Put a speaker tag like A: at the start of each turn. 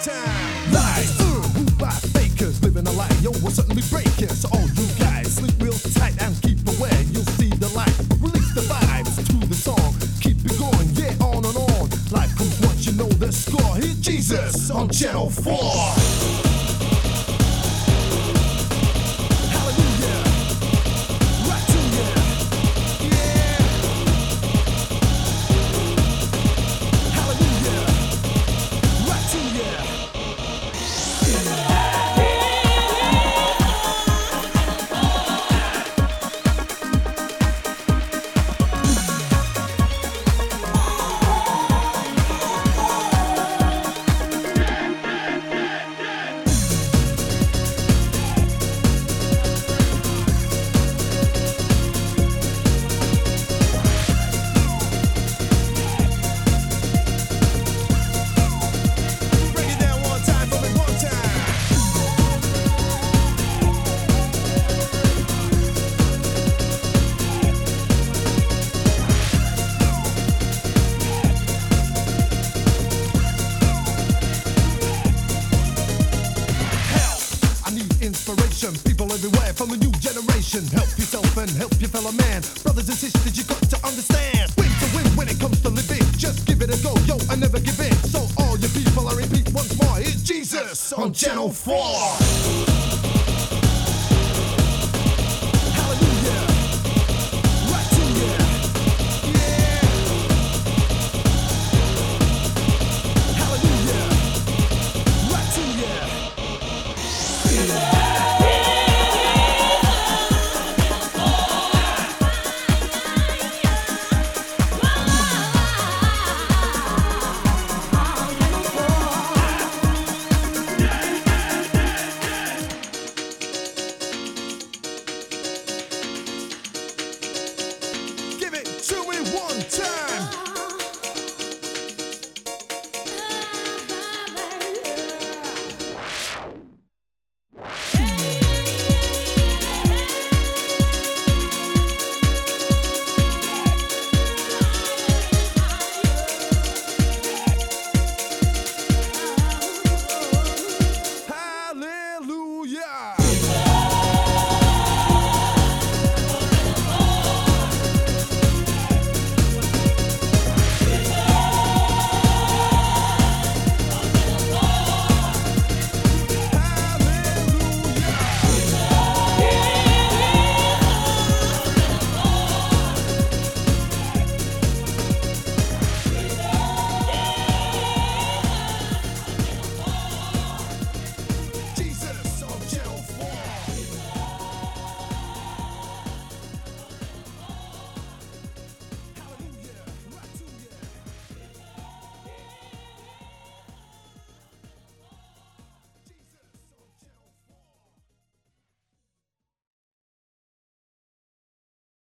A: time. Lies, uh, moved by fakers, living a lie. Yo, we'll certainly break it. So all you guys sleep real tight and keep away. You'll see the light. Release the vibes to the song. Keep it going, yeah, on and on. Life comes once you know the score. Hear Jesus on Channel 4. Inspiration. People everywhere from a new generation. Help yourself and help your fellow man. Brothers and sisters, you got to understand. Win to win when it comes to living. Just give it a go, yo, I never give in. So all your people, I repeat once more, it's Jesus on Channel 4. one time.